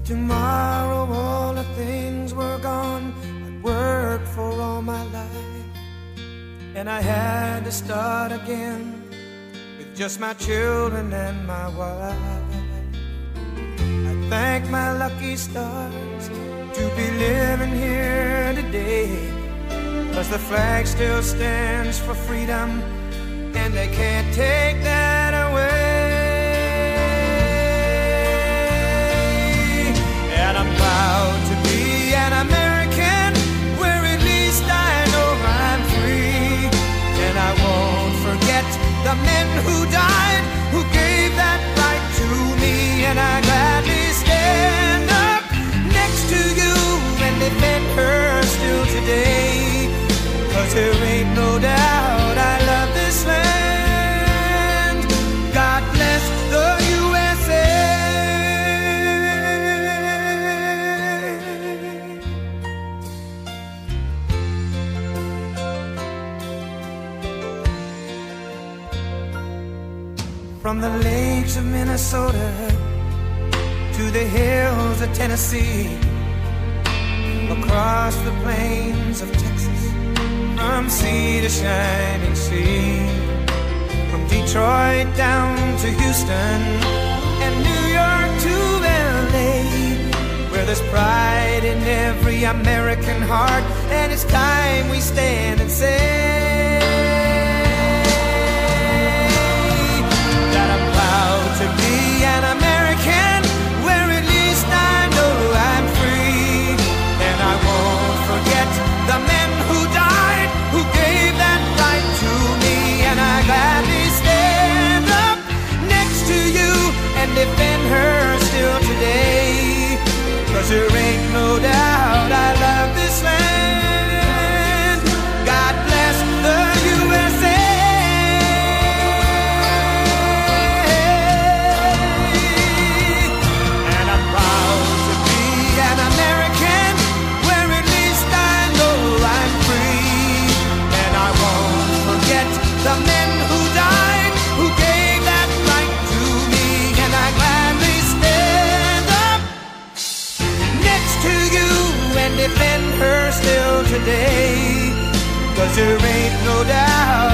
tomorrow all the things were gone I'd worked for all my life. And I had to start again With just my children and my wife. I thank my lucky stars To be living here today. Cause the flag still stands for freedom And they can't take that From the lakes of Minnesota to the hills of Tennessee, across the plains of Texas, from sea to shining sea, from Detroit down to Houston and New York to LA, where there's pride in every American heart, and it's time we stand and say defend her still today. Cause there ain't no doubt